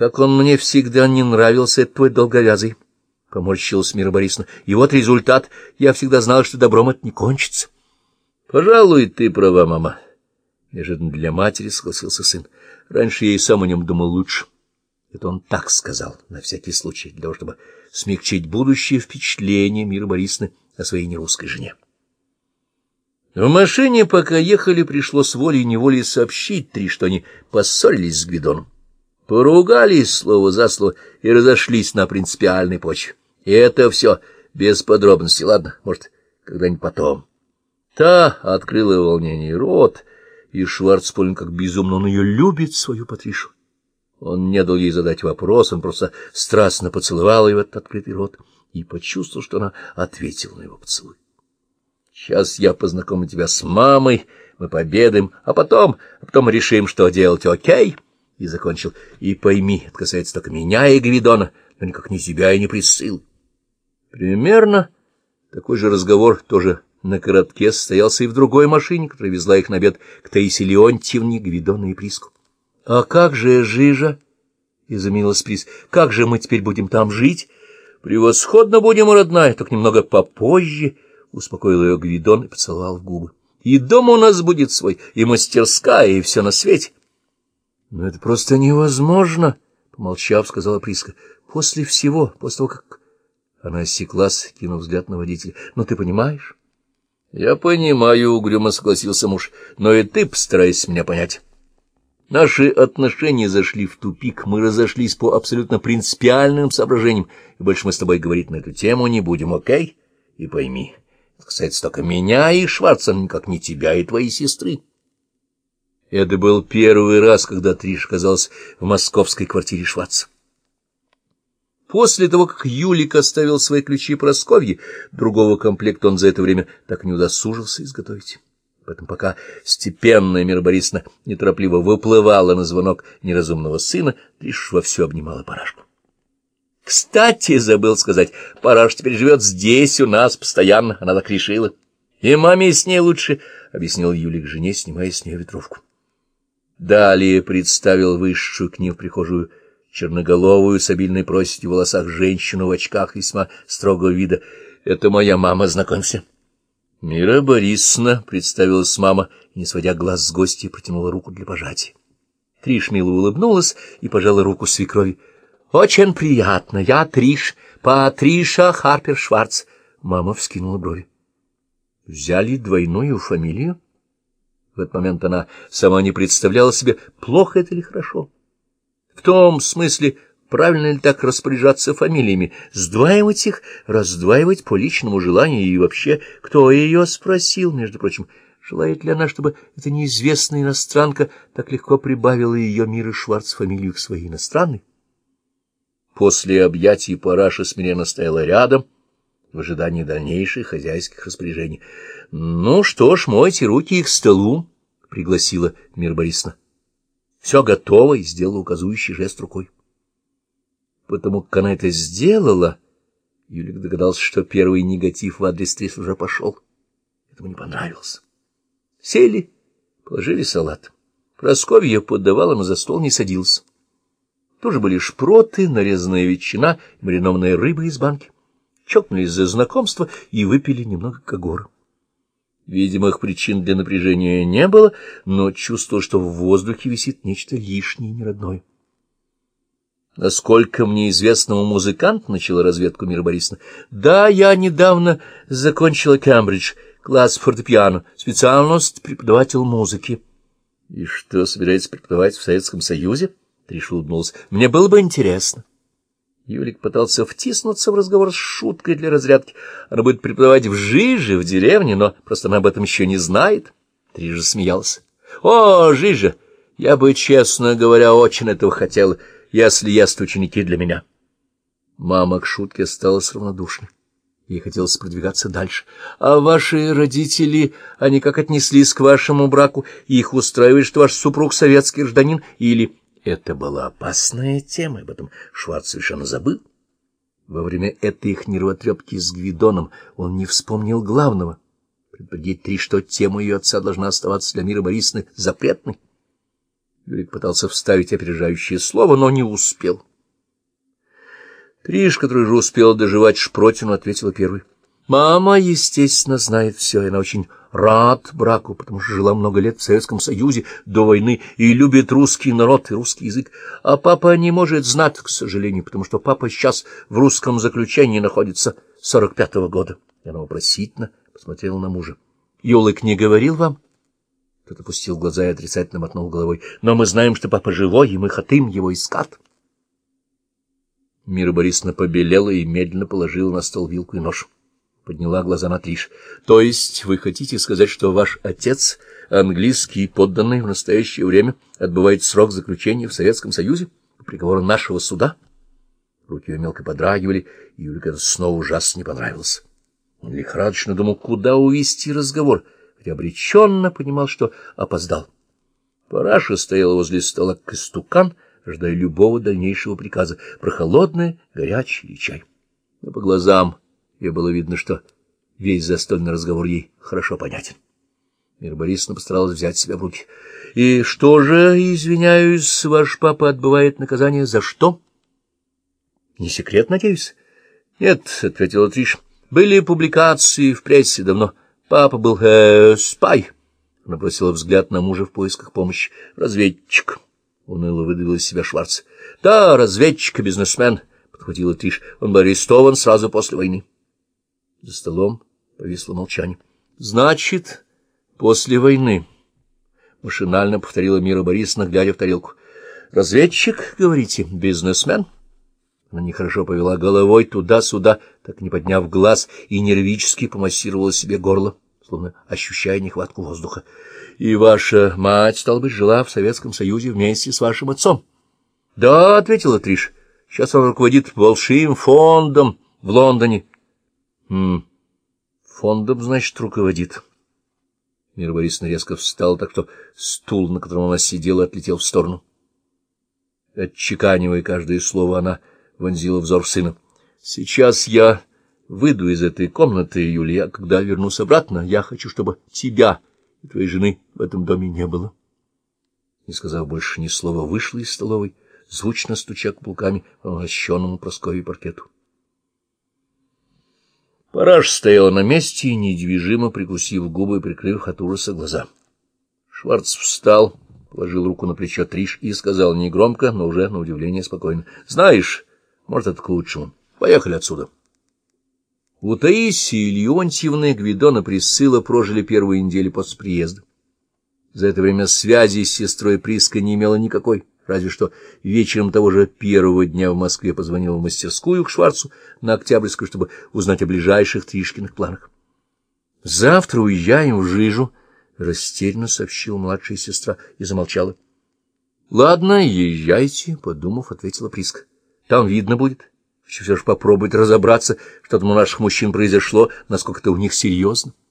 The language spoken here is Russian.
Как он мне всегда не нравился, этот твой долговязый, — поморщилась Мира Борисовна. И вот результат. Я всегда знала, что добром это не кончится. — Пожалуй, ты права, мама. Неожиданно для матери согласился сын. Раньше я и сам о нем думал лучше. Это он так сказал, на всякий случай, для того, чтобы смягчить будущее впечатление Мира Борисовны о своей нерусской жене. В машине, пока ехали, пришлось волей-неволей сообщить три, что они поссорились с Гвидоном. Поругались слово за слово и разошлись на принципиальной почве. И это все без подробностей, ладно, может, когда-нибудь потом. Та открыла волнение рот, и Шварц понял, как безумно он ее любит, свою Патришу. Он не дал ей задать вопрос, он просто страстно поцеловал ее в этот открытый рот и почувствовал, что она ответила на его поцелуй. Сейчас я познакомлю тебя с мамой, мы победаем, а потом, а потом решим, что делать, окей?» И закончил. «И пойми, это касается только меня и Гвидона, но никак не тебя и не присыл». Примерно такой же разговор тоже на коротке состоялся и в другой машине, которая везла их на обед к Таисе Леонтьевне, Гвидона и Приску. — А как же Жижа? — изумилась Прис. — Как же мы теперь будем там жить? — Превосходно будем, родная, только немного попозже, —— успокоил ее Гвидон и поцеловал в губы. — И дом у нас будет свой, и мастерская, и все на свете. — Но это просто невозможно, — помолчав, сказала Приска. — После всего, после того, как... Она осеклась, кинув взгляд на водителя. — Ну, ты понимаешь? — Я понимаю, — угрюмо согласился муж, — но и ты постарайся меня понять. Наши отношения зашли в тупик, мы разошлись по абсолютно принципиальным соображениям, и больше мы с тобой говорить на эту тему не будем, окей? И пойми, касается только меня и Шварца, никак не тебя и твоей сестры. Это был первый раз, когда Триш оказалась в московской квартире Шварца. После того, как Юлик оставил свои ключи Просковье, другого комплекта он за это время так не удосужился изготовить. Поэтому пока степенная Мира Борисовна неторопливо выплывала на звонок неразумного сына, Триш вовсю обнимала парашку. Кстати, забыл сказать, Параш теперь живет здесь, у нас, постоянно, она так решила. И маме с ней лучше, — объяснил Юлик жене, снимая с нее ветровку. Далее представил высшую к ним в прихожую черноголовую с обильной проседью в волосах женщину в очках весьма строгого вида. — Это моя мама, знакомься. Мира Борисовна представилась мама не сводя глаз с гостя, протянула руку для пожатия. Триш мило улыбнулась и пожала руку свекрови. Очень приятно. Я Триш, Патриша Харпер Шварц. Мама вскинула брови. Взяли двойную фамилию? В этот момент она сама не представляла себе, плохо это или хорошо. В том смысле, правильно ли так распоряжаться фамилиями, сдваивать их, раздваивать по личному желанию и вообще, кто ее спросил, между прочим, желает ли она, чтобы эта неизвестная иностранка так легко прибавила ее Мира Шварц фамилию к своей иностранной? После объятий параша смиренно стояла рядом, в ожидании дальнейших хозяйских распоряжений. — Ну что ж, мойте руки их к столу, — пригласила Мир Борисовна. — Все готово, сделала указующий жест рукой. Потому как она это сделала, Юлик догадался, что первый негатив в адрес Трис уже пошел. Этому не понравился. Сели, положили салат. Просковья поддавала, но за стол не садился. Тоже были шпроты, нарезанная ветчина маринованная рыба из банки. Чокнулись за знакомство и выпили немного когора. Видимых причин для напряжения не было, но чувствовал, что в воздухе висит нечто лишнее неродное. Насколько мне известному музыкант, начала разведку Мира Борисовна. Да, я недавно закончила Кембридж, класс фортепиано, специальность преподаватель музыки. И что, собираетесь преподавать в Советском Союзе? Триш улыбнулся. — Мне было бы интересно. Юлик пытался втиснуться в разговор с шуткой для разрядки. Она будет преподавать в Жиже, в деревне, но просто она об этом еще не знает. Триж смеялся. — О, Жижа! Я бы, честно говоря, очень этого хотела, если есть ученики для меня. Мама к шутке осталась равнодушной. Ей хотелось продвигаться дальше. — А ваши родители, они как отнеслись к вашему браку? Их устраивает, что ваш супруг советский гражданин или... Это была опасная тема, об этом Шварц совершенно забыл. Во время этой их нервотрепки с Гвидоном он не вспомнил главного — предупредить три, что тема ее отца должна оставаться для мира Борисовны запретной. Юрик пытался вставить опережающее слово, но не успел. Триш, который же успел доживать шпротину, ответила первой. Мама, естественно, знает все, и она очень рад браку, потому что жила много лет в Советском Союзе до войны и любит русский народ и русский язык. А папа не может знать, к сожалению, потому что папа сейчас в русском заключении находится сорок пятого года. И она вопросительно посмотрела на мужа. — Юлык не говорил вам? Тот опустил глаза и отрицательно мотнул головой. — Но мы знаем, что папа живой, и мы хотим его искать. Мира Борисовна побелела и медленно положила на стол вилку и нож подняла глаза на Триш. — То есть вы хотите сказать, что ваш отец, английский подданный, в настоящее время отбывает срок заключения в Советском Союзе по приговору нашего суда? Руки ее мелко подрагивали, и Юлик это снова ужасно не понравилось. Он лихорадочно думал, куда увести разговор, хотя обреченно понимал, что опоздал. Параша стояла возле стола как истукан, любого дальнейшего приказа, прохолодное, горячий или чай. Но по глазам и было видно, что весь застольный разговор ей хорошо понятен. Мира Борисовна постаралась взять себя в руки. — И что же, извиняюсь, ваш папа отбывает наказание за что? — Не секрет, надеюсь? — Нет, — ответила Триш. — Были публикации в прессе давно. Папа был э, спай. Она бросила взгляд на мужа в поисках помощи. — Разведчик. Уныло выдавил из себя Шварц. — Да, разведчик и бизнесмен, — подхватила Триш. Он был арестован сразу после войны. За столом повисло молчание. — Значит, после войны, — машинально повторила Мира Борисовна, глядя в тарелку. — Разведчик, говорите, бизнесмен? Она нехорошо повела головой туда-сюда, так не подняв глаз, и нервически помассировала себе горло, словно ощущая нехватку воздуха. — И ваша мать, стал быть, жила в Советском Союзе вместе с вашим отцом? — Да, — ответила Триш. — Сейчас он руководит большим фондом в Лондоне. Хм, фондом, значит, руководит. Мира Борисовна резко встала, так что стул, на котором она сидела, отлетел в сторону. Отчеканивая каждое слово, она вонзила взор в сына. — Сейчас я выйду из этой комнаты, Юлия, когда вернусь обратно, я хочу, чтобы тебя и твоей жены в этом доме не было. Не сказав больше ни слова, вышла из столовой, звучно стуча каблуками по лощенному Прасковье паркету. Параж стояла на месте, недвижимо прикусив губы и прикрыв от ужаса глаза. Шварц встал, положил руку на плечо Триш и сказал негромко, но уже, на удивление, спокойно. — Знаешь, может, это к лучшему. Поехали отсюда. У Таисии Леонтьевны Гвидона Присыла прожили первые недели после приезда. За это время связи с сестрой Приска не имела никакой разве что вечером того же первого дня в Москве позвонил в мастерскую к Шварцу на Октябрьскую, чтобы узнать о ближайших Тришкиных планах. — Завтра уезжаем в Жижу, — растерянно сообщила младшая сестра и замолчала. — Ладно, езжайте, — подумав, ответила Приска. — Там видно будет. Все же попробовать разобраться, что там у наших мужчин произошло, насколько это у них серьезно. —